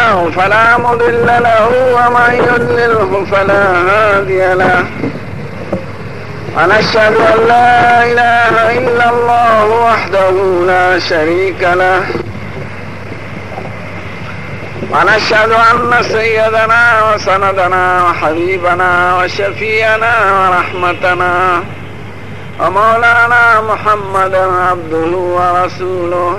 الله فلا مضل له ومن يضلله فلا هادي له ونشهد أن لا إله إلا الله وحده لا شريك له ونشهد أن سيدنا وسندنا وحبيبنا وشفينا ورحمتنا ومولانا محمدا عبده ورسوله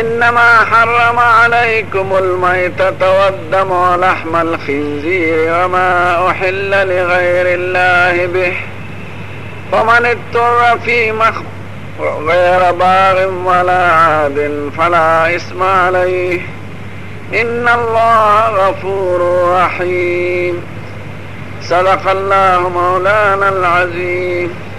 إنما حرم عليكم الميتة والدم ولحم الخنزير وما أحل لغير الله به فمن اضطر في مخ غير باغ ولا عاد فلا إثم عليه إن الله غفور رحيم صدق الله مولانا العظيم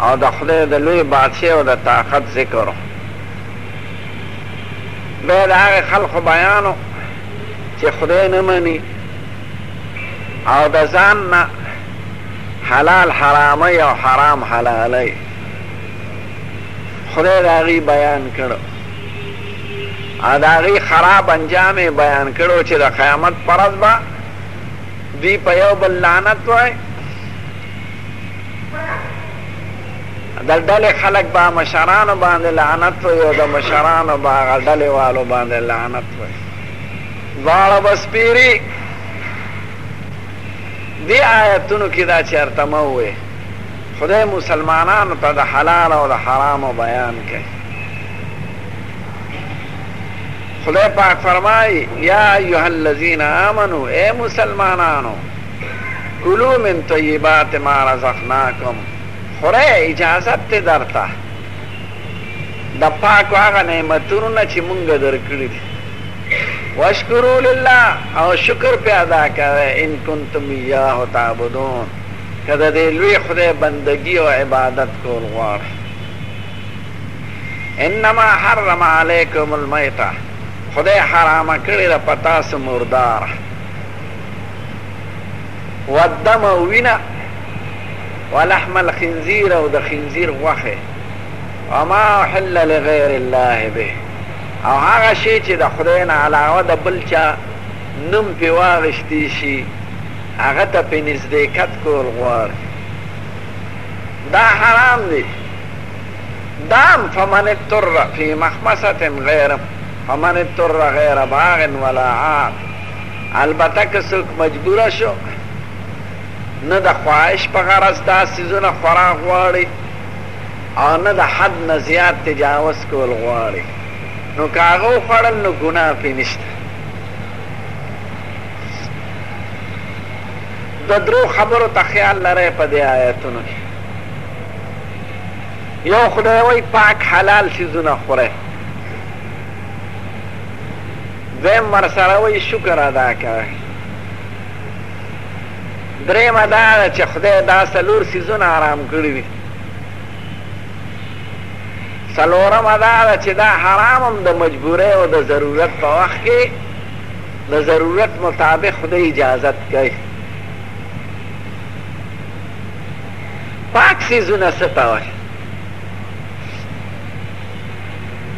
او د خدای د لوی بادشی او د طاقت ذکر و. بیا د هغه خلقو بیان و چه خدای نه منی او د ځان نه حلال حرامی او حرام حلالی. خدای د هغوی بیان کړ او د هغوی خراب انجام یې بیان کړ چه د قیامت په ورځ به دوی په یو بل لعنت وایی د ډلې خلک به مشرانو باندې لعنت وي او د مشرانو به هغه ډلې والو باندې لعنت وي دواړه به سپیري دې آیتونو کې دا چېرته مه ووایې خدای مسلمانانو ته د حلال او د حرامو بیان کوي خدای پاک فرمایي یا ایها الذین آمنو ای مسلمانانو کلو من طیبات ما رزقناکم خورئ اجازت دی درته د پاکو هغه نعمتونو نه چې مونږ درکړي دي واشکرو لله او شکر پې ادا کوئ ان کنتم ایاه تعبدون که د دې لوی خدای بندګي او عبادت کول غواړئ انما حرم علیکم المیته خدای حرامه کړې ده په تاسو مرداره والدم او وینه ولحم الخنزیر او د خنزیر غوښه وما حل لغیر الله به او هغه شی چې د خدای نه علاوه د بل چا نوم پې واغشتی شي هغه ته پې نزدېکت کول غواړي دا حرام دی دام فمن اضطر فی مخمسة غیر فمن اضطر غیر باغ ولا عاد البته که څوک مجبور شو نه د خواهش په غرض دا څیزونه خورا غواړي او نه د حد نه زیات تجاوز کول غواړي نو که هغه وخوړل نو ګناه پې نشته د درو خبرو ته خیال لرئ په دې آیتونو کې یو خدای وایي پاک حلال څیزونه خورئ دویم مرسره وای شکر ادا که دریمه دا ده چې خدای دا څلور څیزونه حرام کړي دي څلورمه دا ده چې دا حرام هم د مجبورۍ او د ضرورت په وخت کې د ضرورت مطابق خدای اجازت کوي پاک څیزونه څه ته وایي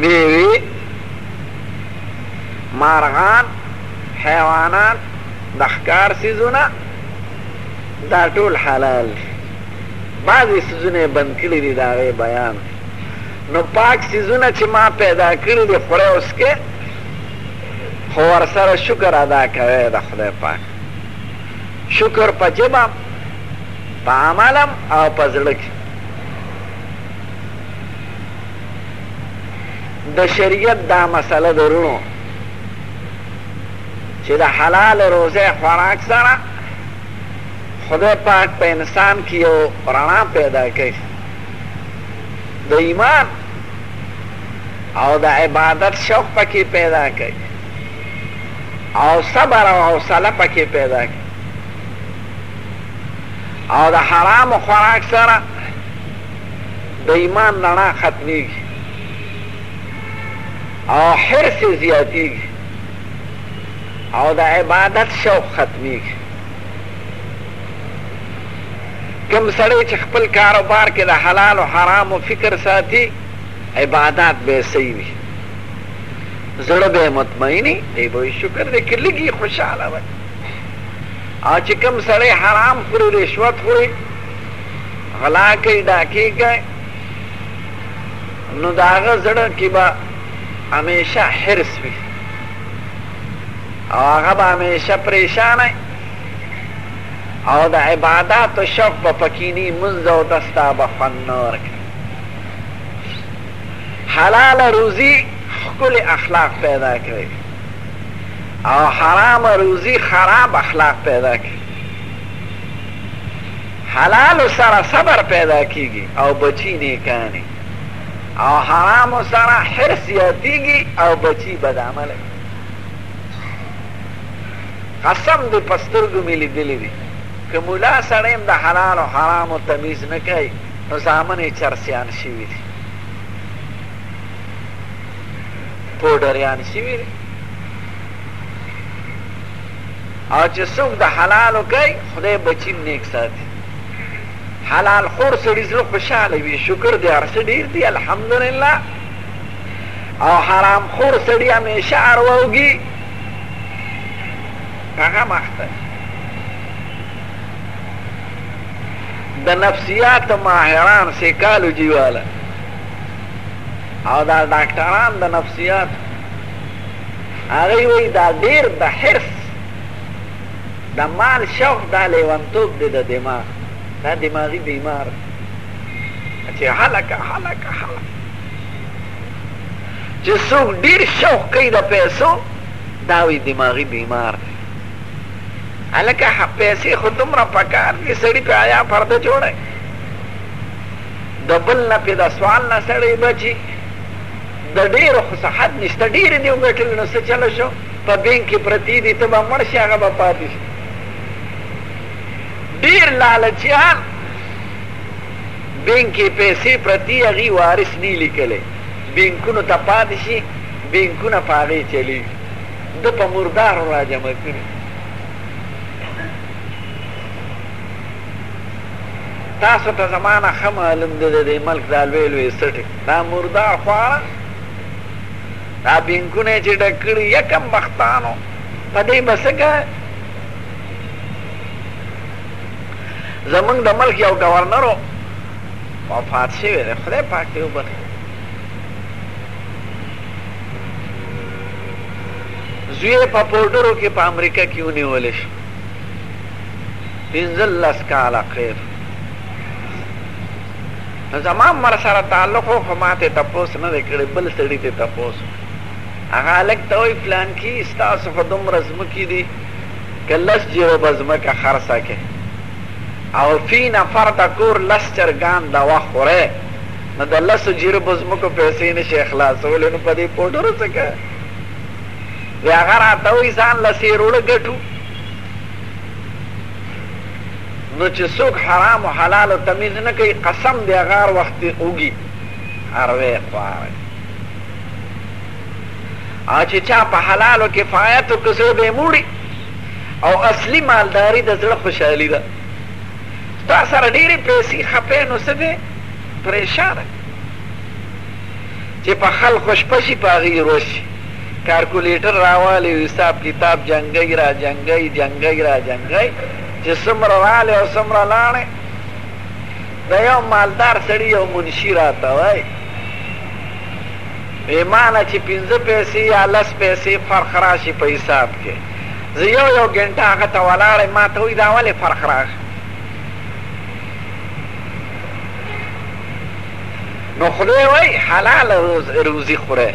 مېوې، مارغان، حیوانات، د ښکار څیزونه دا ټول حلال دي. بعضې څیزونه یې بند کړي دي، د هغې بیان دی. نو پاک څیزونه چې ما پیدا کړي دي خورئ او څکئ، خو ورسره شکر ادا کوئ د خدای پاک. شکر په ژبه هم، په عمل هم او په زړه کې. د شریعت دا مسله د روڼو چې د حلال روزه خوراک سره خدای پاک په انسان کې یو رڼا پیدا کوي د ایمان او د عبادت شوق پکې پیدا کوي او صبر او حوصله پکې پیدا کوي او د حرام خوراک سره د ایمان رڼا ختمېږي او حرص یې زیاتېږي او د عبادت شوق ختمېږي. کوم سړی چې خپل کاروبار کې د حلال او حرامو فکر ساتي، عبادات به یې صحیح وي، زړه به یې مطمئن وي، دی به وایي شکر دی که لږ وي خوشحاله وي او چې کوم سړی حرام خوري، رشوت خوري، غلا کوي ډاکې کوي نو د هغه زړه کې به همیشه حرس وي او هغه به همیشه پریشان او د عباداتو شوق به پکې نی منځ او دستا به خوند نه ورکوي حلاله روزي ښکلې اخلاق پیدا کوي او حرام روزي خراب اخلاق پیدا کوي حلال سره صبر پیدا کیږي او بچی نیکانه او حرام سره حرص یاتیږي او بچی بد عمل قسم دې پسترګو مې لیدلې دي که مولا سړی هم د حلال او حرامو تمیز نه کوي نو زامن یې چرسیان شوي دي پوډریان شوي دي او چې څوک د حلالو کوي خدای بچي نیک ساتي حلال خور سړي زړه خوشاله وي شکر دی هر څه ډیر دی الحمدلله او حرام خور سړي همیشه ارواوږي هغه مخته د نفسیات ماهران سیکالوجي والا او دا ډاکټران د نفسیات هغوی وایي دا ډېر د حرص د مال شوق دا لیونتوب دی د دماغ دا دماغي بیمار چې هلکه هلکه هلکه چې څوک ډېر شوق کوي د پیسو دا وایي دماغي بیمار دی هلکه پیسې خو دومره پکار دي سړي په حیا پرده جوړی د بل نه پې د سوال نه سړی بچي د ډېرو خو څه حد نشته، ډېرې دې وګټلې نو څه چل شو، په بېنک کې پرتې دي، ته به مړ شې هغه به پاتې شي. ډېر لالچيان بېنک کې پيسې پرتې هغوی وارث نه ليکلی، بېنکونو ته پاتې شي، بېنکونه په هغې چلېږي، ده په مردارو راجمع کړي. تاسو ته زما نه ښه معلوم دي د دې ملک دا لوی لوی څټې. دا مردار خواره دا بینکونه چې ډک کړي یکم بختانو په دې به څه کوې زمونږ د ملک یو ګورنر و وفات شوی دی خدای پاک دې وبخښي زوی یې په پوډرو کې په امریکا کې ونیول شو پنځلس کاله قید نو زما مر سره تعلق وو خو ماته تپوس نه دی کړی بل سړي ته تپوس وکړه هغه هلک ته وایي فلانکي ستاسو خو دومره ځمکې دي که لس جربه ځمکه خرڅه کړې او فی نفر ته کور لس چرګان د وخت خورې نو د لسو جربو ځمکو پیسې نه شې خلاصولی نو په دې پوډرو څه کوې وایي هغه راته وایي ځان له سیروړه ګټو نو چې څوک حرام او حلال تمیز نه کوي قسم دی غار وخت اوږي اروي خواره او چې چا په حلالو کفایت وکړو زړه به موړي او اصلي مالداري د زړه خوشحالي ده تا سره ډېرې پیسې خپې نو څه دی پریشانه چې په خلکو شپه شي په هغې روشي کارکولیټر راوالې او حساب کتاب جنګی را جنګی جنګی را جنګی چې څومره رالې او څومره لاړې د یو مالدار سړي یو منشي راته وای وی ماله چې پنځه پیسې یا لس پیسې فرق راشي په حساب کې زه یو یو ګنټه هغه ته ولاړې ما ته وی دا ولې فرق راشي نو خدای وای حلال روزي خوره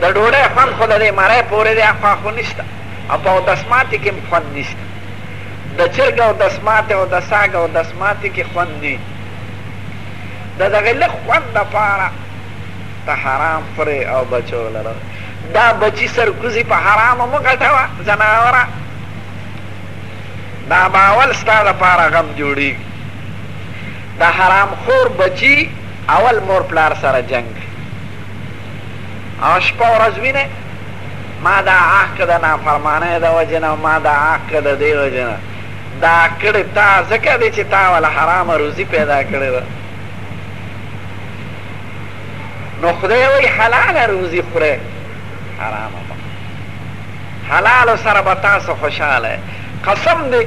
د ډوډۍ خوند خو د دې مرۍ پورې دی اخوا خو نشته او په اودس ماتې کې هم خوند نشته د چرګ اودس ماتې او د ساګ اودس ماتې کې خوند نه د دغه لږ خوند دپاره ته حرام خورې او بچو لره دا بچي سرکوزي په حرامو مه غټوه ځناوره دا باول ستا دپاره غم جوړېږي د حرام خور بچی اول مور پلار سره جنګ کوي او شپه ورځ وینه ما دا عهق د نافرمانه د وجه نه ما دا عهق د دې وجه نه دا کړي تا ځکه دې چې تا ول حرام روزي پیدا کړي ده نو خدای وی حلال روزي خوره حرام حلال سره به تاسو خوشاله قسم دې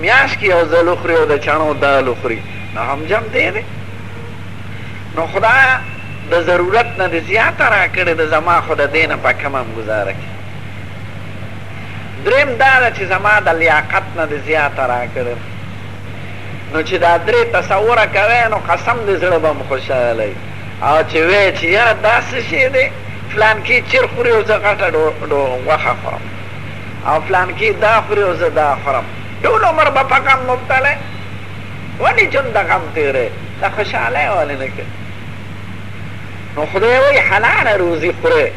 میاشت کې یو ځل وخوري او د چڼو دال وخوري نو هم جم دی دی نو خدای د ضرورت نه دې زیاته راکړې ده زما خو د دې نه په کمه هم ګزاره کړي دریم دا ده چې زما د لیاقت نه دې زیاته راکړې ده نو چې دا درې تصوره کوی نو قسم دې زړه به هم خوشحاله وي او چې وایې چې یاره دا څه شی دی فلانکي چر خوري او زه غټه غوښه خورم او پلانکی دا خوری او زه دا خورم ټول عمر به په غم مبتلا یې ولی ژوند د غم تیری د خوشحالی ولی نه کوې نو خدای وایي حلاله روزي خورئ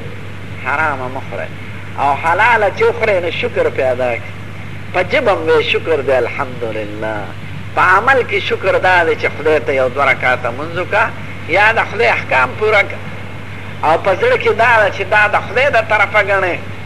حرامه مه خورئ او حلاله چې وخورئ نو شکر پرې ادا کړئ په ژبه هم وایي شکر دی الحمدلله په عمل کې شکر دا دی چې خدای ته یو دوه رکعته لمونځ وکړه یا د خدای احکام پوره کړه او په زړه کې دا ده چې دا د خدای د طرفه ګڼئ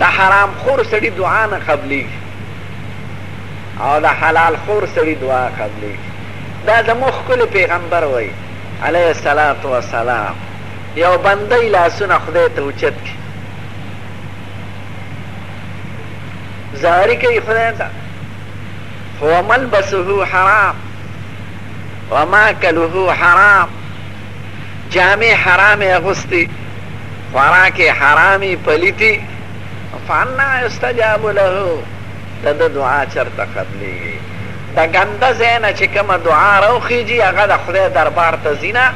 د حرام خور سړي دعا نه قبلېږي او د حلال خور سړي دعا قبلېږي دا زموږ ښکلی پیغمبر وایي علیه الصلاة والسلام یو بنده یې لاسونه خدای ته اوچت کړي زاري کوي خدای ته خو ملبسه حرام وماکله حرام جامې حرامې اغوستي، خوراک یې حرامي، پلیتي، نو فانا یستجاب له، د ده دعا چرته قبلیږي؟ د ګنده ځای نه چې کومه دعا راوخیژي هغه د خدای دربار ته ځي نه؟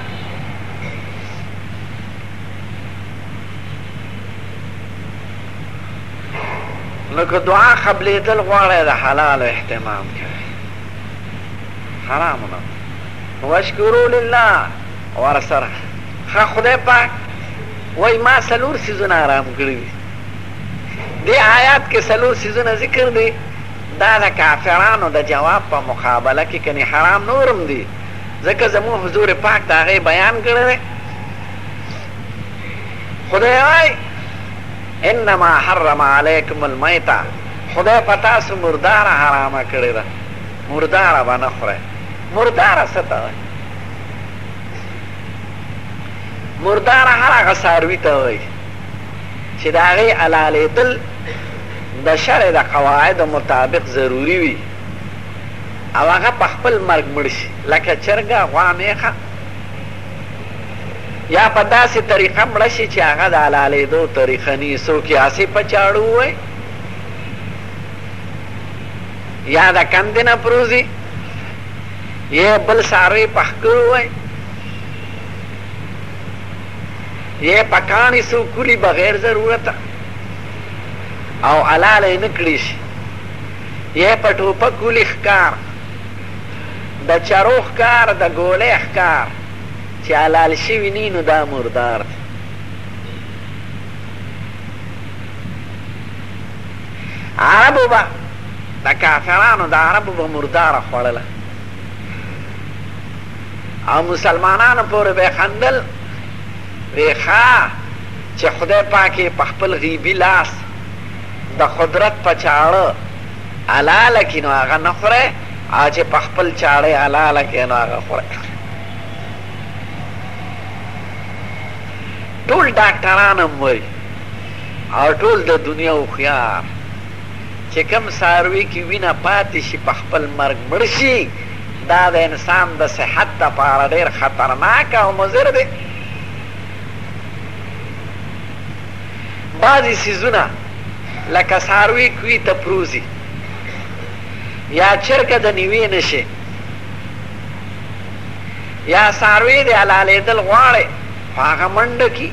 نو که دعا قبلیدل غواړی د حلالو اهتمام کوی حرامو نه. واشکروا لله ورسره ښه خدای پاک وای ما څلور سیزونه آرام کړی دي دې آیات کې څلور سیزونه ذکر دي دا د کافرانو د جواب په مقابله کې کني حرام نورم دي ځکه زموږ حضور پاک دا غي بیان کړی دی خدای وای انما حرم علیکم المیتہ خدای پتا سو مردار حرامه کړی ده مرداره به نه خورئ مرداره څه ته وایي مرداره هر هغه څاروي ته وایي چې د هغې حلالېدل د شرع د قواعدو مطابق ضروري وي او هغه په خپل مرګ مړ شي لکه چرګه غوا میخه یا په داسې طریقه مړه شي چې هغه د حلالېدو طریقه نه وي څوک یې هسې په چاړو وایي یا د کندې نه پروزي یا بل ساروی په ښکرو وای یا په کاڼي څو کوري بغیر ضرورته او حلاله یې نه کړی شي یا په ټوپک ولي ښکار د چرو ښکار د ګولۍ ښکار چې حلال شوي نی نو دا مردار دی عربو به د کافرانو د عربو به مرداره خوړله او مسلمانانو پورې به خندل وی ښا چې خدای پاک په خپل غیبی لاس د قدرت په چاړه حلاله کړي نو هغه نه خوري او چې په خپل چاړه حلاله کړي نو هغه خوري ټول ډاکټران هم وایي اوټول ددنیا هوښیار چی کوم څاروی کی وینه پاتی شی په خپل مرګ مړ شی دا د انسان د صحت لپاره ډیر خطرناک او مضر دی بعضی څیزونه لکه څاروی کوی ته پروزی یا چرګه د نیوی نشی یا څاروی د حلالیدل غواړی خو هغه منډه کی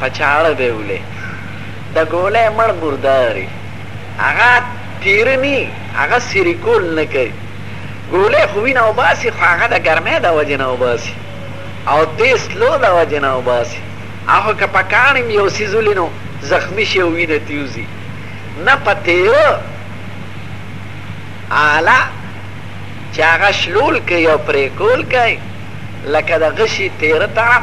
په چاړه بيولې د ګولۍ مړ مرداري هغه تيره ني هغه سريکول نه کوي ګولۍ خو وينه وباسي خو هغه د ګرمۍ د وجې نه وباسي او تيز تلو د وجې نه وباسي اخو که په کاڼي مې يو څيز ولي نو زخمي شي او وينه تي وزي نه په تيره آله چې هغه شلول کوي او پريکول کوي لکه د غشي تيره طرف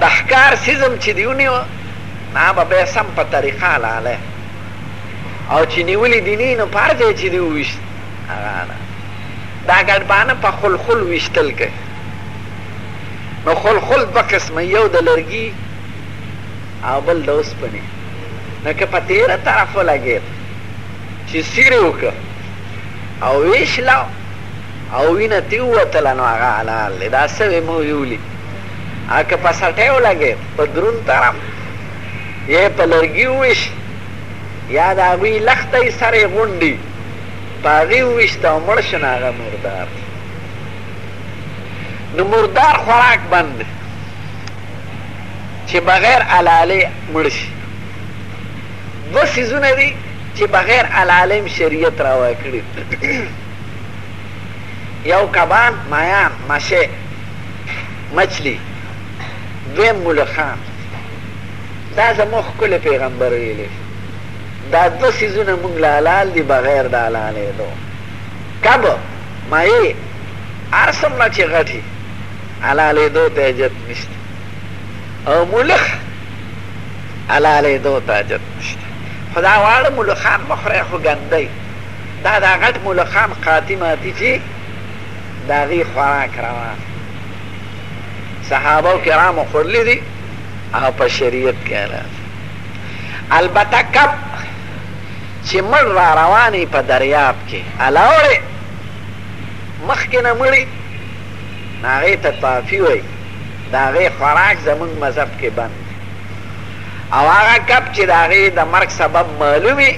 دښکار سیزم چی دی ونیو نه به بیا سم په طریقه لاله او چی نیولی دی نی نو په هر ځای چی دی وویشت هغه نه دا ګډبانه په خل خل ویشتل کوي نو خل خل دوه قسمه یو د لرګي او بل د اوسپنې نو که په تیره طرف ولګېد چې سیرې وکړه او ویشله او وینه ترې ووتله نو هغه حلال دی دا سوی مو یې ولید او که په سټیو لګید په دروند ترم یې په لرګي وویشت یا د هغوی لښته یې سره یې غونډي په هغې وویشته او مړ شو نو هغه مردار دی نو مردار خوراک بند دی چې بغیر حلالې مړ شي دوه څیزونه دي چې بغیر حلالې هم شریعت روا کړي یو کبان، مایان، مشه، مچلي، دویم ملخان. دا زموږ ښکلی پیغمبر ویلي، دا دوه څیزونه موږ له حلال دي بغیر د حلالېدو. کب، ماهي، هر څومره چې غټ وي، حلالېدو ته حاجت نشته او ملخ حلالېدو ته حاجت نشته. خو دا واړه ملخان مه خورئ، خو ګنده دي. دا دا غټ ملخان قاطی ماتی چی داغی خوراک روا دی صحابه کرامو خورلی دی او په شریعت کې اعلان البته کب چې مړ را روانې په دریاب کې الاوړې مخکې نه مړي نو هغې ته طافي وایي د هغې خوراک زمونږ مذهب کې بند او هغه کب چې د هغې د مرګ سبب معلومي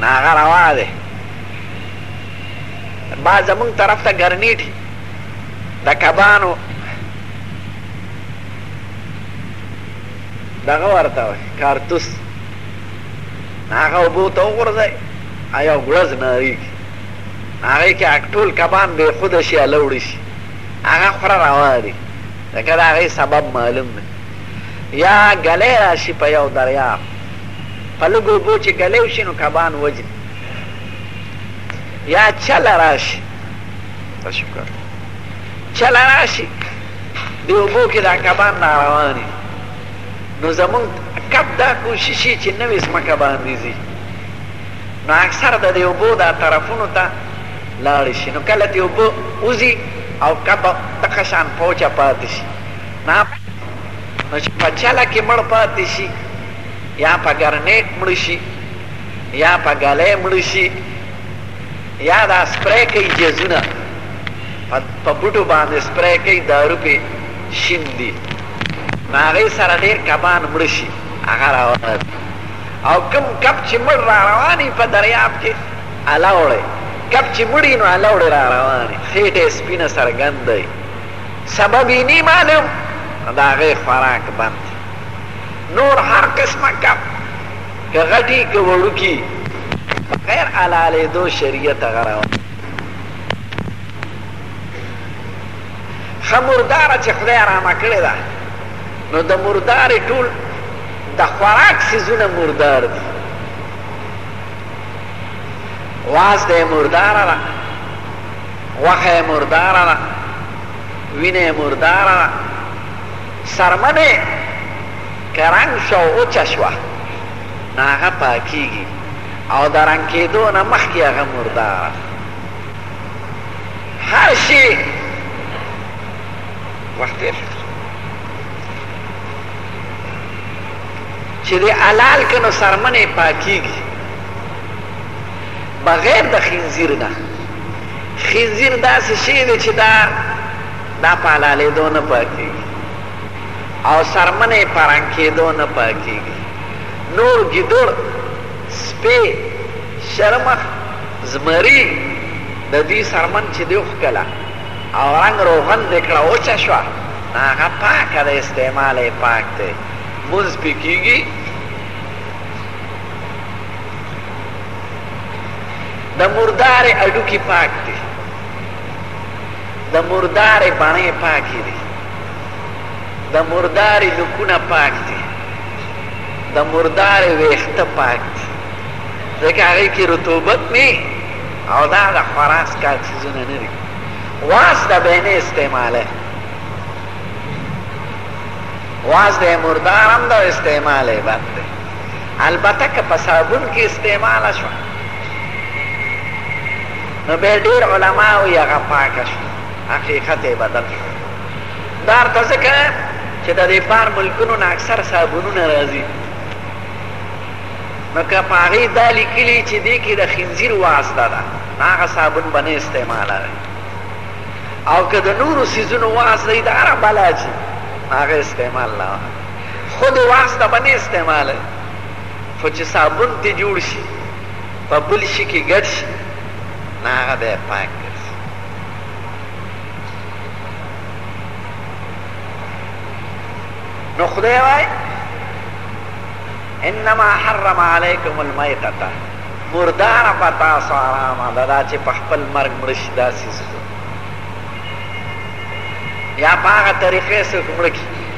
نه هغه روا دی با زمونږ طرف ته ګرنیټي د کبانو دغه ورته وایي کارتوس نه هغه اوبو ته وغورځوي او یو ګړز نارېږي هغې کې ټول کبان بې خوده شي هله وړي شي هغه خوره روا دي ځکه د هغې سبب معلوم دی یا ګلی راشي په یو دریاب په لږو اوبو چې ګلی وشي نو کبان وځي یا چله راشي شکر چله راشي دی اوبو کې دا کبان را روان دي نو زمونږ کب دا کوشش یې چې نوې ځمکه باندې ځي نو اکثر د دې اوبو دا طرفونو ته لاړ شي نو کله دې اوبه وځي او کب دقه شان پوچه پاتې شي نو چې په چله کې مړ پاتې شي یا په ګرنیټ مړ شي یا په ګلۍ مړ شي یا دا سپری کوي جزونه په بوټو باندې سپری کوي دارو پې شین دي نو هغې سره ډېر کبان مړ شي هغه راوړی او کوم کب چې مړ را روان په دریاب کې الاوړی کب چې مړي نو الاوړی را روان خېټه یې سپینه څرګنده سبب یې نی معلوم نو د هغې خوراک بند دی نور هر قسمه کب که غټي که وړوکي غیر حلالېدو شریعت هغه راوړي ښه مرداره چې خدای حرامه کړې ده نو د مردارې ټول د خوراک څیزونه مردار دي واز دی مرداره ده غوښه یې مرداره ده، وینه یې مرداره ده، څرمنه یې که رنګ شوه او وچه شوه، نو هغه پاکېږي او د رنګ کېدو نه مخکې هغه مرداره ده. هر شی وخت تېر شو چې د حلال که نو څرمنه یې پاکېږي بغیر د خنزیر نه خنزیر داسې شی دی چې دا دا په حلالېدو نه پاکېږي او څرمن یې په رنګ کېدو نه پاکېږي نور ګیدړ سپی شرمښ زمري د دوی څرمن چې دی وښکله او رنګ روغن دې کړه وچه شوه نو هغه پاکه ده استعمال یې پاک دی لمونځ پې کېږي د مردار اډو کې پاک دي د مردار باندې پاک دي د مردار نکونه پاک دي د مردار ویخت پاک دي ځکه هغه کې رطوبت نه او دا د خراس کار چیزونه نه دي واس د بینه استعماله واس د مردارم د استعماله بد البته که په صابون کې استعماله شوه نو بیا ډېر علما وایي هغه پاکه شوه حقیقت یې بدل شو دا ورته ځکه چې د دې بار ملکونو نه اکثر صابونونه راځي نو که په هغې دا لیکلي چې دې کې د خنځیر واسطه ده نو هغه صابون به نه استعمالوي او که د نورو څیزونو واسطه وي د هره بلا چې هغه استعمال نه خودی واسطه به نه استعمالوی خو چی صابون تی جوړ شی په بل شی کی ګډ شی نو هغه بیا پاک ګرځی نو خدای وای انما حرم علیکم المیتتا مردار په تاسو آرامه ده دا چې په خپل مرګ مړ شي داسې څه یا په هغه طریقې څوک مړ کړي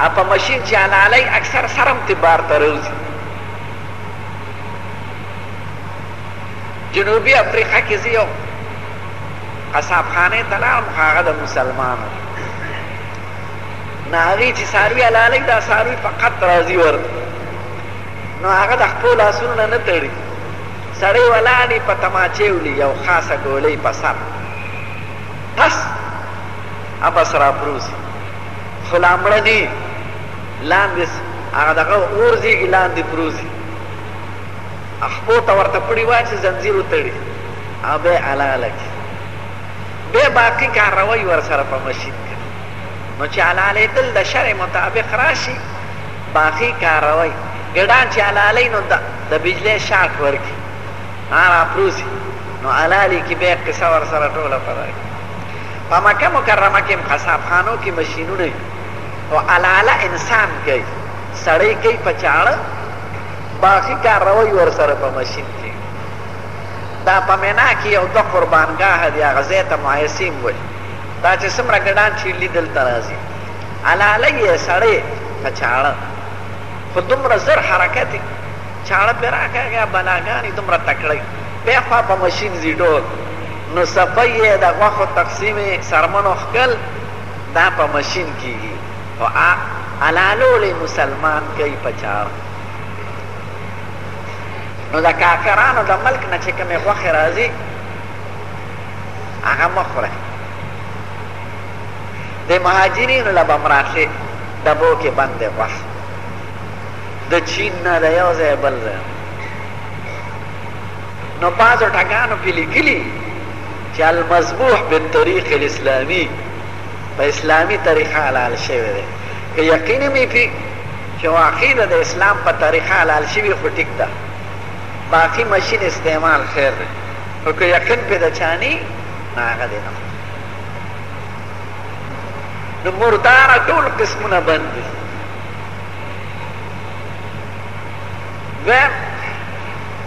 او په مشین چې حلالوي اکثر سر هم ترې بار ته راوځي. جنوبي افریقا کې زه یو قصابخانې ته لاړم خو هغه د مسلمانو نو هغوی چې څاروي حلالوي دا څاروي فقط راځي ورته نو هغه د خپلو لاسونو نه نه تړي سړی ولاړ وي په تماچې ولي یو خاصه ګولۍ په سر ټس بس راپروزي خو لا مړه دي لاندې هغه دغه اور زیږي لاندې پروزي خپو ته ورته پړي واچي زنجیر وتړي او به علاله کې به باقي کاروي ورسره په ماشین کې نو چې علاله دل د شرع مطابق راشي باقي کاروي ګډان چې علاله نو د بجلی شاټ ورکي هغه پروزي نو علاله کې به قصه ورسره ټوله پدای په مکه مکرمه کې هم قصاب خانو کې مشینونه وي خو الاله انسان کوي سړی کوي په چاړه باقي کاروي ورسره په ماشین کې دا په مینا کې یو د قربانګاه دی هغه ځای ته معیسیم وایي دا چې څومره ګډان چې لیدل ته راځي الاله یې سړی په چاړه خو دومره زر حرکت چاړه پرې راکاږه بلاګانې دومره تکړه بیا خوا په ماشین ځي ډول نو سپی یې د غوښو تقسیمې څرمنو ښکل دا په مشین کیږي خو آ الالولې مسلمان کوي په چاړه نو د کافرانو د ملک نه چې کومې غوښې راځي هغه مه خورئ د مهاجرینو له به هم راتلې ډبو کې بندې غوښې د چین نه د یو ځای بل ځای نو بعضو ټګانو کې لیکلي چې المذبوح بالطریق الاسلامي په اسلامي طریقه حلال شوی دی که یقین مې پی چې واقعي د اسلام په طریقه حلال شوی خو ټیک ده باقي ماشین استعمال خیر دی خو که یقین پې د چاني نه هغه دی نه نو مرداره ټول قسمونه بند دي دویم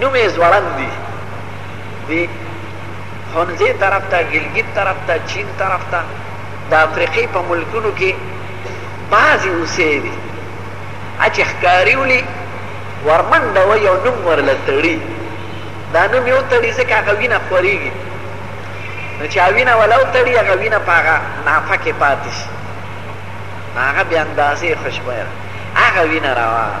نوم یې ځوړند دي دی خونځې طرف ته ګلګیت طرف ته چین طرف ته د افریقې په ملکونو کې بعضې اوسې دي چې ښکاري ولي ورمنډه وایي او نوم ورله تړي دا نوم یې وتړي ځکه هغه وینه خورېږي نو چې وینه وله وتړي هغه وینه په هغه نافه کې پاتې شي نو هغه بې اندازې خوشبویه هغه وینه روانه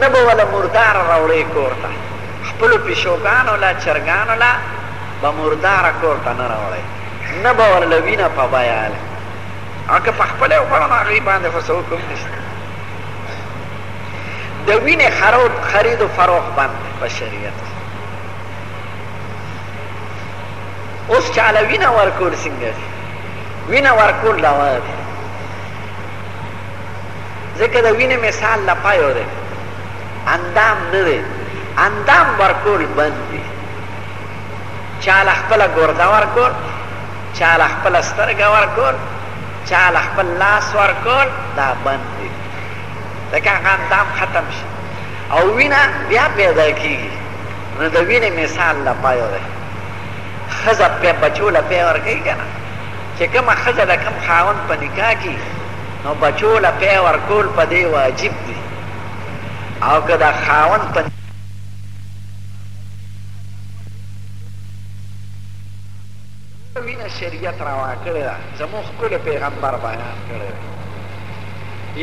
نه به وله مردار راوړې کور ته خپلو پیشوګانو له چرګانو له به مردار کور ته نه راوړې نه به ورله وینه په بیه اله او که په خپله یې وخوړه نو هغوی باندې خو څه حکم نشته د وینې خرید و فروخت بند دی په شریعت کې اوس چاله وینه ورکول څنګه دي وینه ورکول روا دي ځکه د وینې مثال له پایو دی اندام نه دی اندام ورکول بند دي چا له خپل ګرده ورکول چا له خپل سترګه ورکول چا له خپل لاس ورکول دا بند دي ځکه هغه اندام ختم شي او وینه بیا پیدا کیږي نو د وینې مثال له پایو دی ښځه بچو له پی ورکوي که نه چې کومه ښځه د کوم خاوند په نکاح کې نو بچو له پی ورکول په دی واجب دی او که د خاوند په وینه شریعت روا کړی ده زموږ ښکلی پیغمبر بیان کړی دی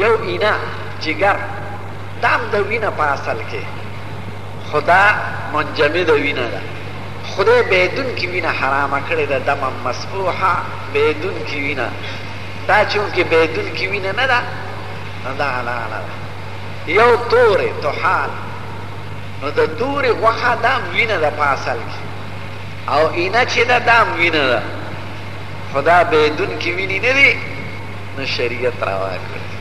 یو اینه جګر دا هم د وینه په اصل کې خو دا منجمده وینه ده خدای بېدونکې وینه حرامه کړې ده دمه مسفوحه بېدونکې وینه دا چونکه بهېدونکې وینه نه ده، نو دا حلاله ده. یو توری، طحال، نو د تورې غوښه دا هم وینه ده په اصل کې او اینه چې ده دا هم وینه ده، خو دا بهېدونکې وینې نه دي، نو شریعت روا کړې دي.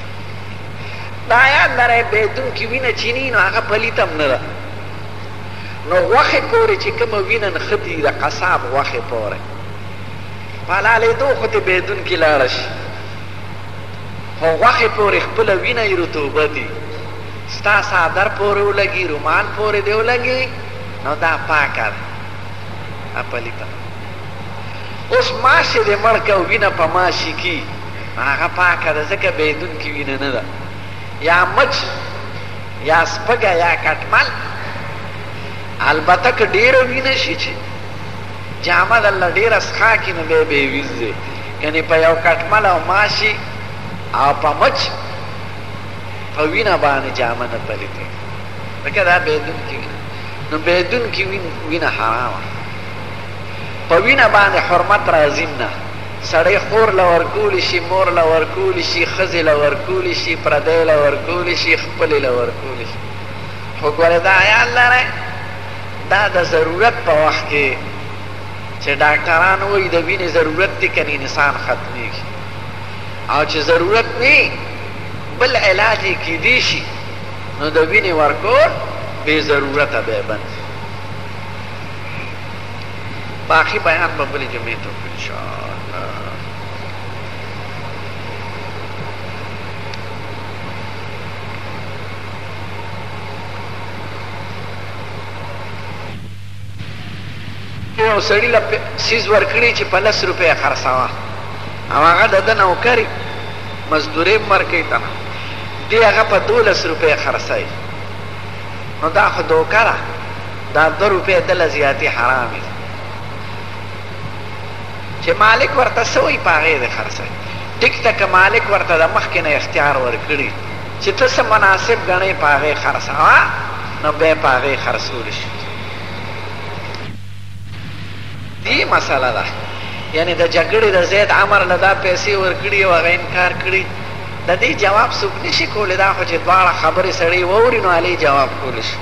دا یاد لرئ بهېدونکې وینه چې نه وي، نو هغه پلیته هم نه ده. نو غوښې پورې چې کومه وینه نښتې وي، د قصاب غوښې پورې، حلالېدو خو دې بېدون کې لاړه شي خو غوښې پورې خپله وینه یې رطوبه دي ستا څادر پورې ولګي رومال پورې دې ولګي نو دا پاکه ده اپلیته اوس ماشې دې مړ که وینه په ماشي کې هغه پاکه ده ځکه بېدون کې وینه نه ده یا مچ یا سپګه یا کټمل البته که ډېره وینه شي چې جامه دله ډیره سخا کی نو بیا به ویزه کنی په یو کټمل او ماشی او په مچ په وینه باندې جامه نه پلیته ځکه دا بيدون کې وینه نو بيدون کې وینه حرامه په وینه باندې حرمت راځي نه سړی خور لور کول شي مور لور کول شي خزه لور کول شي پردې لور کول شي خپل لور کول شي خو ګوره دا یا الله دا د ضرورت په وخت کې چې ډاکټران وایي د وینې ضرورت دی کنې انسان ختمېږي او چې ضرورت نه بل علاج یې کیدی شي نو د وینې ورکول بې ضرورته به بند باقي بیان به بلې جمعې ته وکړو انشاءالله یو سړي له سیز ورکړي چې په لس روپۍ یې خرڅوه او هغه د ده نوکر وي مزدورۍ هم ورکوي ته نه دی هغه په دولس روپۍ یې خرڅوي نو دا خو دوکه ده دا دوه روپۍ ده له زیاتې حرامې دي چې مالک ورته څه وایي په هغې دې خرڅوي ټیک ده که مالک ورته د مخکې نه اختیار ورکړي چې ته څه مناسب ګڼې په هغې خرڅوه نو بیا په هغې خرڅول شي دي مسله ده یعنی د جګړې د زید امر له دا پیسې ورکړي او هغه انکار کړي د دې جواب څوک نشي کولی دا خو چې دواړه خبرې سړی ووري نو هلې جواب کولی شي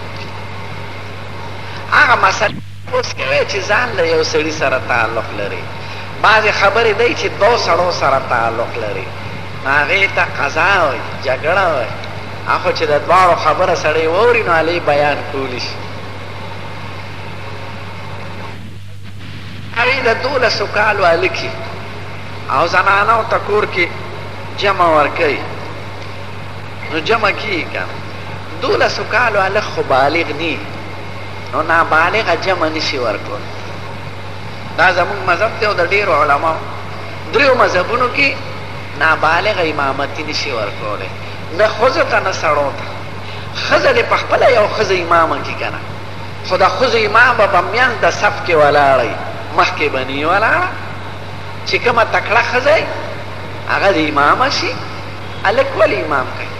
هغه مسله اوس که وې چې ځان له یو سړي سره تعلق لري بعضې خبرې دی چې دوه سړو سره تعلق لري نو هغې ته قضا وایي جګړه وایي اخو چې د دواړو خبره سړی واوري نو هلې بیان کولی شي هغې د دولسو کالو هلکي او زنانو ته کور کې جمع ورکوي نو جمع کیږي که دولسو کالو هلک خو بالغ نی نو نابالغه جمع نشي ورکول دا زموږ مذهب دی او د ډېرو علماو دریو مذهبونو کې نابالغه امامتي نشي ورکولی نه ښځو ته نه سړو ته ښځه دې په خپله یو ښځه امامه کړي که نه خو د ښځو امام به په منځ د صف کې ولاړه وي مخکې به نه ولاړه چې کومه تکړه ښځه یې هغه دې امامه شي هلک ولې امام کوي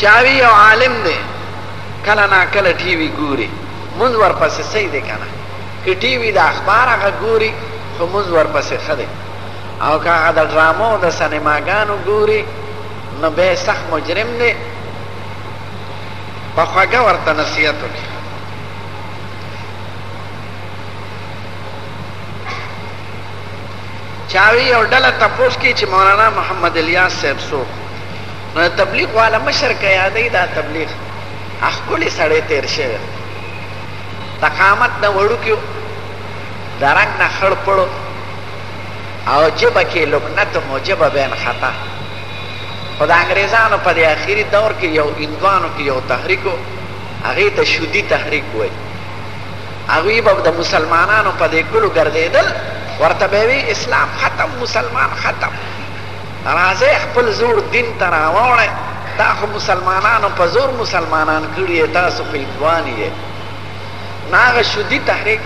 چاوی یو عالم دی کله نا کله ټي وي ګوري مونږ ورپسې صحیح دی کنه که ټي وي د اخبار هغه ګوري خو مونږ ورپسې ښه دی او که هغه د ډرامو د سینماګانو ګوري نو بیا سخت مجرم دی په خوږه ورته نصیحت وکړي چاوی یو ډله تپوس کی چې مولانا محمد الیاس صاحب څوک نو د تبلیغ والا مشر که یادوي دا تبلیغ هغه ښکلی سړی تېر شوی د قامت نه وړوکی و د رنګ نه خړ پړ او ژبه کې لکنت و ژبه بین خطا خو د انګریزانو په دې اخري دور کې یو هندوانو کې یو تحریک و هغې ته شودي تحریک وایي هغوی به د مسلمانانو په دې کلو ګرځېدل ورته به وي اسلام ختم مسلمان ختم راځئ خپل زوړ دين ته راوړئ، تا خو مسلمانانو په زور مسلمانان کړي يې، تاسو په هندوان يې. نو هغه شودي تحريک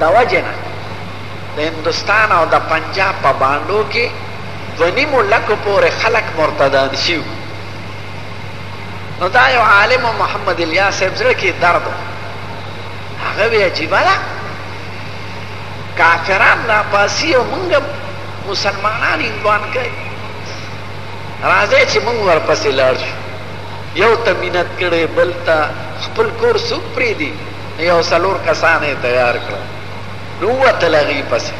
د وجې نه د هندوستان او د پنجاب په بانډو کې دوه نيمو لکو پورې خلک مرتدان شوي وو. نو دا يو عالم و محمد الياس صاحب زړه کې درد و، هغه وې عجيبه ده کافران راپاسي او مونږ هم مسلمانان هندوان کوي راځي چې موږ ورپسې لاړ شو یو ته مینت کړي بل ته خپل کور څوک پریدي یو څلور کسان یې تیار کړل نو وتل هغې پسې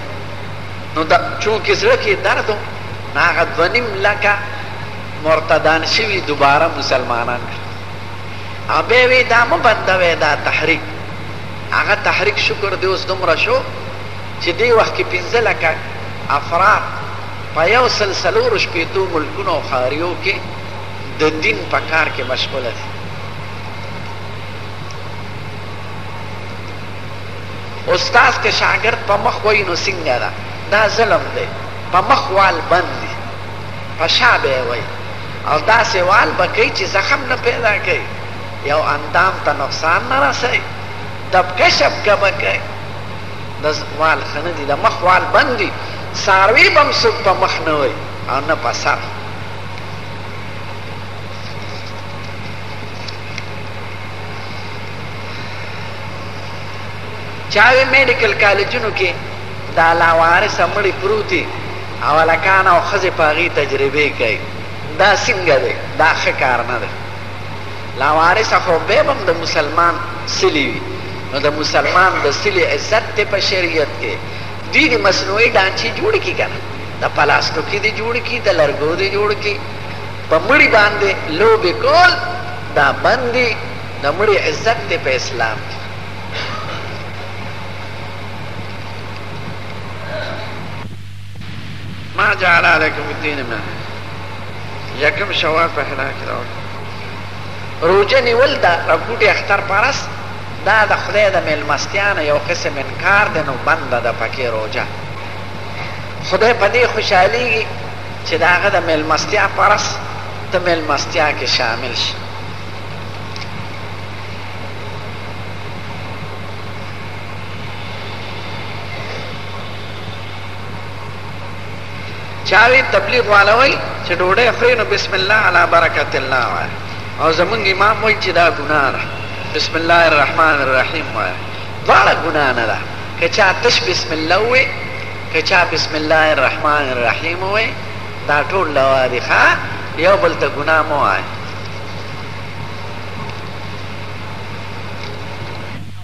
نو د چونکې زړه کې درد و نو هغه دوه نیم لکه مرتدان شوي دوباره مسلمانان کړل او بیا وی دا مه بندوی دا تحریک هغه تحریک شکر دی اوس دومره شو چې دې وخت کې پنځه لکه افراد په یو سل څلور شپېتو ملکونو او ښاریو کې د دین په کار کې مشغوله دي. استاد که شاګرد په مخ وایي نو څنګه ده؟ دا ظلم دی. په مخ وال بند دي، په شا به یې وایي او داسې وال به کوي چې زخم نه پیدا کوي، یو اندام ته نقصان نه رسوي، دبکه شبکه به کوي. د زموال ښه نه دي د مخ وال بند دي څاروي به هم څوک په مخ نه وایي او نه په سر چاوي میډیکل کالجونو کې دا لاوارث مړي پروتي او لکان او خزه پاغي تجربه کوي دا څنګه دی دا ښه کار نه دی لاوارثه خو به هم د مسلمان سلی وی نو د مسلمان د سلی عزت دی په شریعت کی دوی دی مصنوعی ډانچی جوړی کی کنه د پلاستوکی دی جوړی کی د لرګو دی جوړی کی په مړی باندی لوبی کول دا بند دی د مړی عزت دی په اسلام کی. ما جعل علیکم الدین من حرج یکم شوال په حلال کې راوړ روجه نیول دا رکوټي اختر پرس دا د خدای د میلمستیانه یو قسم انکار دی نو بنده د پکې روجه خدای په دې خوشحالیږي چې د هغه د میلمستیا پرس ته میلمستیا کې شامل شي چاوي تبلیغ والا وای چې ډوډۍ خوري نو بسم الله علی برکت الله وای او زمونږ امام وای چې دا ګناه ده بسم الله الرحمن الرحیم وای دواړه ګناه نه ده که چا تش بسم الله وای که چا بسم الله الرحمن الرحیم وای دا ټول لوا دي ښا یو بل ته ګناه مو وای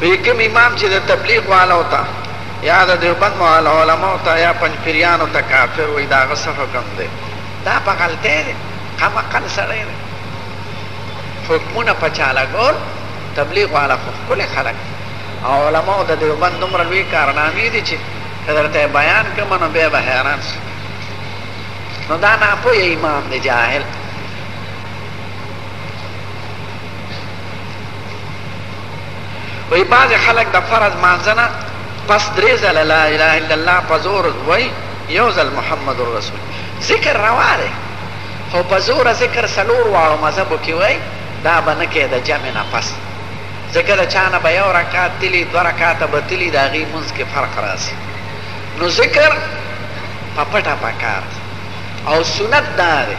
وی کوم امام چې د تبلیغ والا او تا یا د دیوبند مال علماء او تا یا پنځپیریان او تا کافر وی دا غصه حکم دی دا په غلطه دی کما قل سره دی حکمونه پچاله ګور تبلیغ والا خو کله خلک او علماء د دیوبند دومره لوی کارنامې دي چې حضرت بیان کوم نو به حیران شي نو دا نه پوهه امام دی جاهل وی بعض خلک د فرض مانځنه پس درې ځله لا اله الا الله په زور وای یو ځل محمد رسول ذکر روا دی خو په زور ذکر سلور واړو مذهبو کې وای دا به نه کې د جمع نه پس ځکه د چا نه به یو رکعت تلي دوه رکعته به تلي د هغې مونځ کې فرق راځي نو ذکر په پټه پکار او سنت دا دی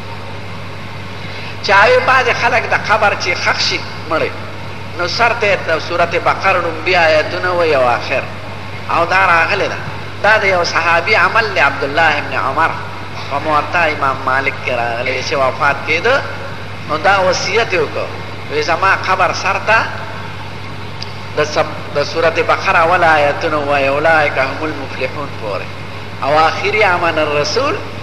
چاوې بعضې خلک د قبر چې خښ شي مړی نو سر ته د سورت بقر ړومبي آیتونه وایي او آخر او دا راغلې ده دا د یو صحابي عمل دی عبدالله ابن عمر په موطا امام مالک کې راغلې چې وفات کېده نو دا وصیت یې وکړ وی زما قبر سر ته د سب د سورت بقره اول آیتونه وای اولائک هم المفلحون پورې او آخري امن الرسول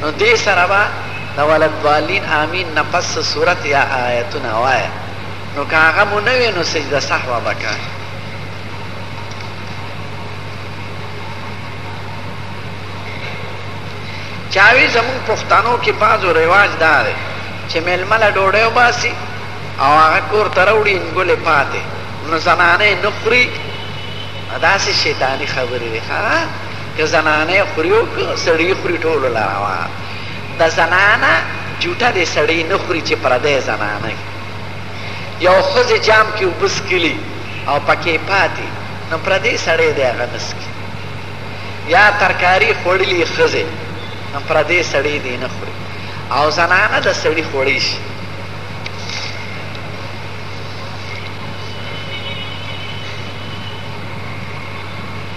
نو دې سره به د ولالضالین آمین نه پس څه سورت یا آیتونه وایه نو که هغه مو نه وې نو سجده سهوه به کوې. چاوي زموږ پښتنو کې بازو رواج دا دی چې میلمه له ډوډۍ وباسي او هغه کور ته راوړي انګولې پاتې نو زنانه یې نه خوري داسې شیطاني خبرې دي ښه که زنانه خوري او که سړي خوري ټولو له روا ده د زنانه جوټه دې سړی نه خوري چې پردی زنانه وي یو ښځې جام کې اوبه څکلي او پکې پاتې نو پردی سړی دی هغه نه څکي یا ترکاري خوړلي ښځې نو پردی سړی دی نه خوري او زنانه د سړي خوړی شي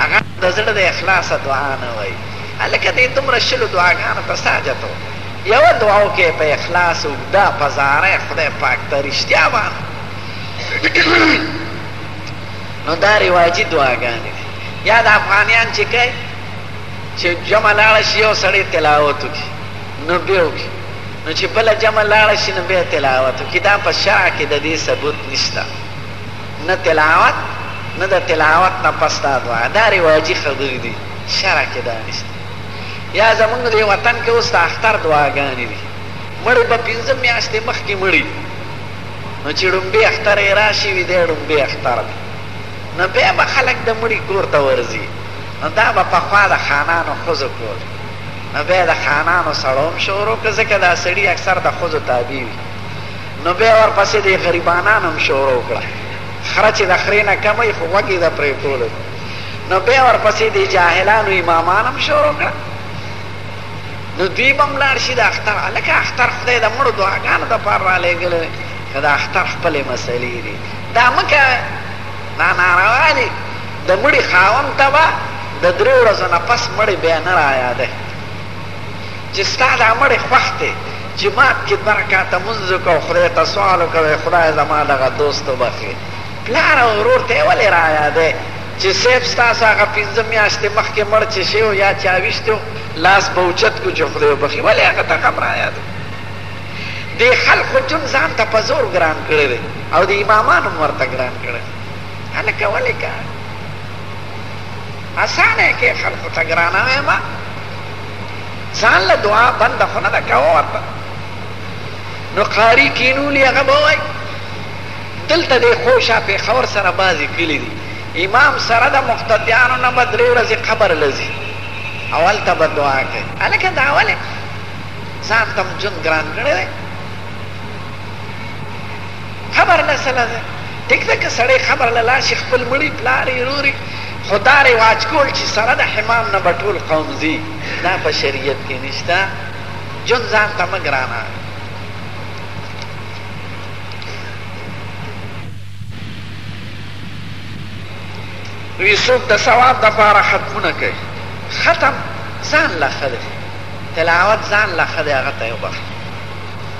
هغه هم د زړه د اخلاصه دعا نه وايي. هلکه دې دومره شلو دعاګانو ته څه حاجت و؟ يوه دعا وکړئ په اخلاص اوږده په زارۍ خدای پاک ته رښتيا باندې. نو دا رواجي دعاګانې دي یا د افغانیان چې کوي چې جمع لاړه شي یو سړی تلاوت وکړي نو بیا وکړي نو چې بله جمع لاړه شي نو بیا تلاوت وکړي دا په شرع کې د دې ثبوت نشته نه تلاوت نه د تلاوت نه پس دا دعا دا رواجي خبرې دي شرع کې دا نشته یا زمونږ دې وطن کې اوس د اختر دعاګانې دي مړی به پنځه میاشتې مخکې مړي نو چې ړومبی اختر یې راشي وي دی ړومبی اختر دی نو بیا به خلک د مړي کور ته ورځي نو دا به پخوا د خانانو ښځو کول نو بیا د خانانو سړو هم شروع که ځکه دا سړي اکثر د ښځو تابع وي نو بیا ورپسې دې غریبانان هم شروع کړه خره چې د خرې نه کمه خو غوږ یې د پرې کولو نو بیا ورپسې دې جاهلانو امامان هم شروع کړه نو دوی به هم لاړ شي د اختر هلکه اختر خدای د مړو دعاګانو دپاره رالېږلی که د اختر خپلې مسلې دي دا مه کوئ دا ناروا دي د مړي خاوند ته به د درې ورځو نه پس مړی بیا نه رایادی چې ستا دا مړی خوښ دی جماعت کې دوه رکعته لمونځ وکړه او خدای ته سوال وکړه خدای زما دغه دوست وبخښي پلار او ورور ته یې ولې رایادوې چې صیب ستاسو هغه پنځه میاشتې مخکې مړ چې شوی و یا چا ویشتی و لاس به اوچت کړو چې خدای وبخښي ولې هغه ته غم رایادوې دې خلکو جون ځان ته په زور ګران کړی دی او د امامان هم ورته ګران کړی دی هلکه ولې که اسانه کې خلکو ته ګرانه ویم ځان له دعا بنده خو نه ده کوه ورته نو قاري کینولي هغه به وایي دلته دی خوشا پېښور سره بازي کلي دي امام سره د مقتدیانو نه به درې ورځې قبر لځي او هلته به دعا کوي هلکه دا ولې ځان ته هم ژوند ګران کړی دی قبر له سله ده ټیک ده که سړی قبر له لاړ شي خپل مړي پلار یې رور یې خو دا رواج کول چې سره د حمام نه به ټول قوم ځي دا په شریعت کې نشته جون ځان ته مه ګرانه وی څوک د ثواب د پاره ختمونه کوي ختم ځان له ښه دی تلاوت ځان له ښه دی هغه ته یې وبخښه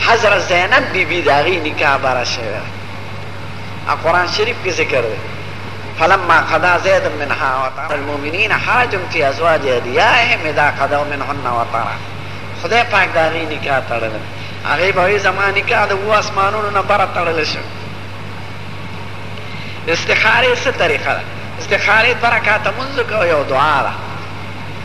حضرت زینب بی بی د هغې نکاح بره شوې ده او قرآن شریف کې ذکر دی فلما قضا زید منها وطر المؤمنین حرج فی ازواج ادیائهم اذا قضوا منهن وطرا خدای پاک د هغې نکاح تړلی هغې به وایي زما نکاح د اوو اسمانونو نه بره تړلی شوې استخارې څه طریقه ده استخارې دوه رکعته لمونځ وکړه او یو دعا ده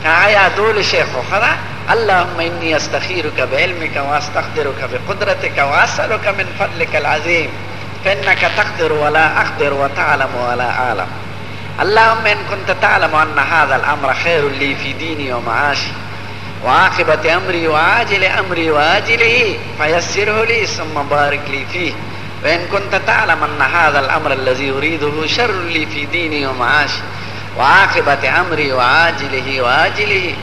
آیا دول شیخ اخرى اللهم انی استخیرک بعلمک واستقدرک بقدرتک واسألك من فضلک العظیم فانک تقدر ولا اقدر وتعلم ولا اعلم اللهم ان كنت تعلم ان هذا الامر خير لي في ديني ومعاشي وعاقبة امري وعاجل امري واجله فيسره لي ثم بارك لي فيه وان كنت تعلم ان هذا الامر الذي اريده شر لي في ديني ومعاشي وعاقبت امری وعاجله وآجله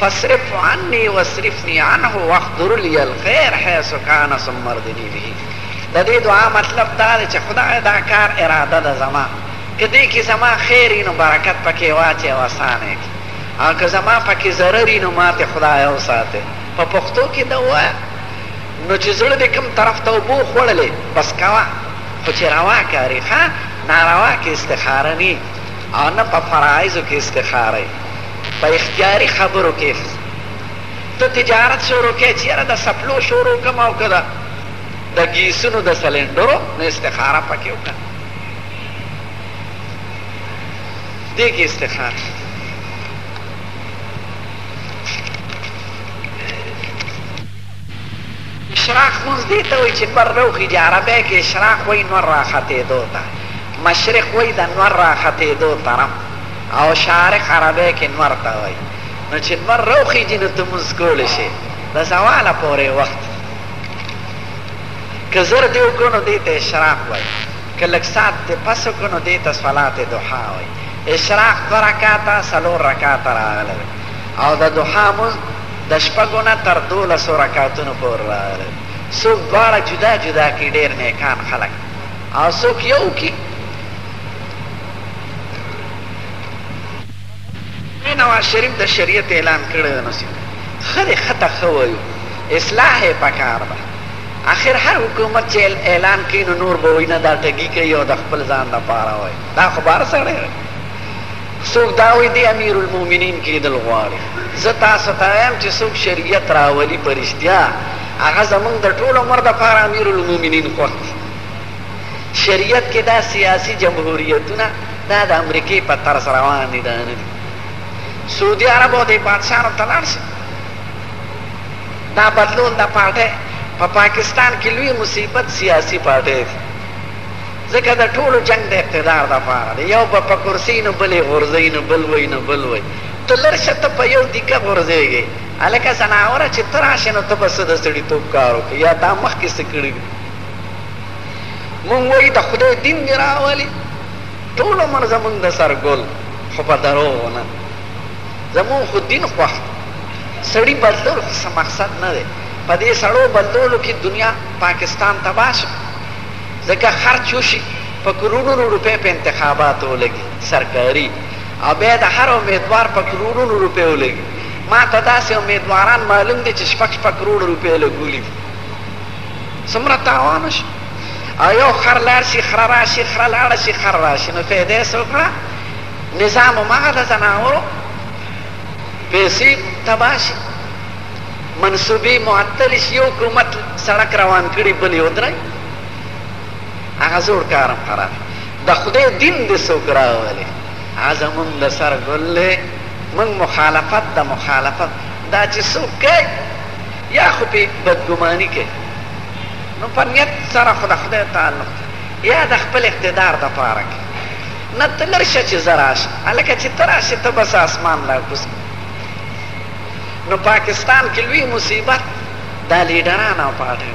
فاصرفه عنی واصرفنی عنه واقدر لی الخیر حیث کان ثم اردنی به د دې دعا مطلب دا دی چې خدای دا کار اراده ده زما که دې کې زما خیر وي نو برکت پکې واچې او اسانه یې کړې او که زما پکې ضرر وي نو ما ترې خدای وساتې په پښتو کې دا ووایه نو چې زړه دې کوم طرف ته اوبه وخوړلې بس کوه خو چې روا کاري ښه ناروا کې استخاره نه او نه په فرائضو کې استخاره په اختیاري خبرو کې ته تجارت شروع کې چې یاره د سپلو شروع کوم او که د ګیسونو د سلنډرو نو استخاره پکې وکړه دې کې استخاره اشراق لمونځ دې ته وایي چې پر راوخي جي عربی کې اشراق وایي نور راختېدو ته، مشرق وایي د نور راختېدو طرف او شارق عربی کې نور ته وایي نو چې نور راوخېژي نو ته لمونځ کولی شې د زواله پورې وخت که زر دې وکړو نو دې ته اشراق وایي که لږ ساعت دې پس وکړو نو دې ته صلات ضحی وایي اشراق دوه رکعته څلور رکعته راغلی دی او د ضحی لمونځ د شپږو نه تر دولسو رکعتونو پورې راغلی دی، څوک دواړه جدا جدا کړي ډېر نېکان خلک دي او څوک یو کړي، که نواز شریف د شریعت اعلان کړی دی نو څه وکړو، ښه دی ښه ته ښه وایو، اصلاح یې په کار ده، اخر هر حکومت چې اعلان کوي نو نور به وایي نه دا ټګي کوي او د خپل ځان لپاره وایي، دا خو به هر سړی وایي. څوک دا وایي دی امیر المومنین کیدل غواړي زه تاسو ته وایم چې څوک شریعت راولي په رښتیا هغه زمونږ د ټول عمر د پاره امیر المومنین خوښ دي شریعت کې دا سیاسي جمهوریتونه دا د امریکې په طرز روان دي دا نه دي سعودي عربو دې بادشاهانو ته لاړ شي دا بدلون دا پارټۍ په پا پاکستان کې لوی مصیبت سیاسي پارټۍ دي ځکه د ټولو جنګ د اقتدار د پاره دی یو به په کرسۍ نو بل یې غورځوي نو بل وایي نو بل وایي ته لر شه ته په یو دیکه غورځېږې هلکه ځناوره چې ته راشې نو ته به څه د سړیتوب کار وکړې یا تا مخکې څه کړي دي مونږ وایي د خدای دین دې راولي ټول عمر زمونږ د سر ګل خو په دروغو نه دی زمونږ خو دین خوښ دی سړي بدلول خو څه مقصد نه دی په دې سړو بدلولو کې دنیا پاکستان تباه شو ځکه خرچ وشي په کروړونو روپۍ په انتخاباتو ولګي سرکاري او بیا د هر امیدوار په کروړونو روپۍ ولګي ما ته داسې امیدواران معلوم دي چې شپږ شپږ کروړ روپۍ لګولي دي څومره تاوان شو او یو خر لاړ شي خره راشي خره لاړه شي خر راشي نو فایده یې څه وکړه نظام هماغه د ځناورو پیسې تباه شي منصوبې معطلې شي یو حکومت سړک روان کړي بل یې ودروي هغه زوړ کار هم خراب د خدای دین دې څوک راولي هغه زمونږ د سر ګل دی موږ مخالفت د مخالفت دا چې څوک کوي یا خو پې بدګماني کوي نو په نیت سره خو د خدای تعلق دی یا د خپل اقتدار دپاره کوي نه ته لر شه چې زه راشم هلکه چې ته راشې ته بس اسمان لا کوز نو پاکستان کې لوی مصیبت دا لیډران او پارټۍ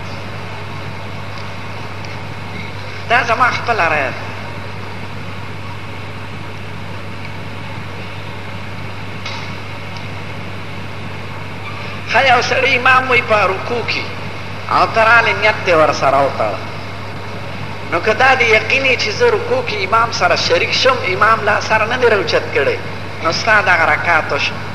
دا زما خپل رائے ده خیا سړی امام وي په رکوع کې او ترال نیت دی ور سره وتړ نو کدا دی یقیني چې زه رکوع کې امام سره شریک شم امام لا سره نه دی راوچت کړي نو ستا دغه رکعت شو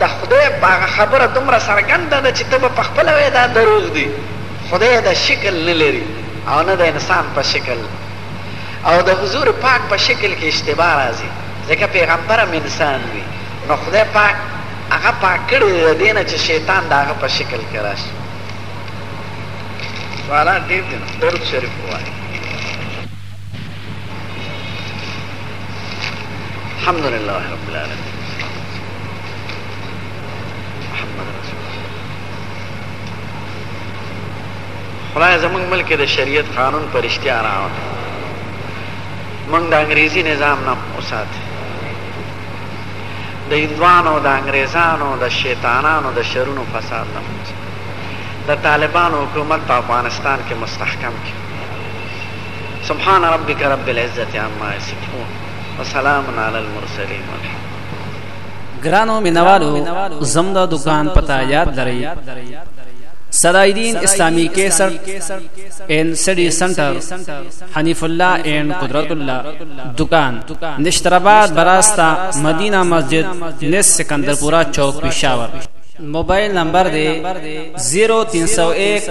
د خدای په هغه خبره دومره څرګنده ده چې ته به پخپله وایې دا دروغ دي، خدای د شکل نه لري او نه د انسان په شکل او د حضور پاک په شکل کې اشتباه راځي ځکه پیغمبر هم انسان وي نو خدای پاک هغه پاک کړی دی د دې نه چې شیطان د هغه په شکل کې راشي. سوالات ډېر دي نو درود شریف ووایه. الحمد لله رب العالمين محمد رسول خدای زمونږ ملک د شریعت قانون پر اشتیا راوړ مونږ د انګریزي نظام نه وسات د هندوانو د انګریزانو د شیطانانو د شرونو فساد نه د طالبانو حکومت په افغانستان کې مستحکم کړي سبحان ربک رب العزت عما یصفون وسلام علی المرسلین والحمد ګرانو مینوالو زم دا دکان پتا یاد لرئ سرایدین اسلامی کیسر این سڈی سنٹر حنیف اللہ این قدرت اللہ دکان نشترآباد براستہ مدینہ مسجد نس سکندر پورا چوک پشاور موبائل نمبر دے زیرو تین سو ایک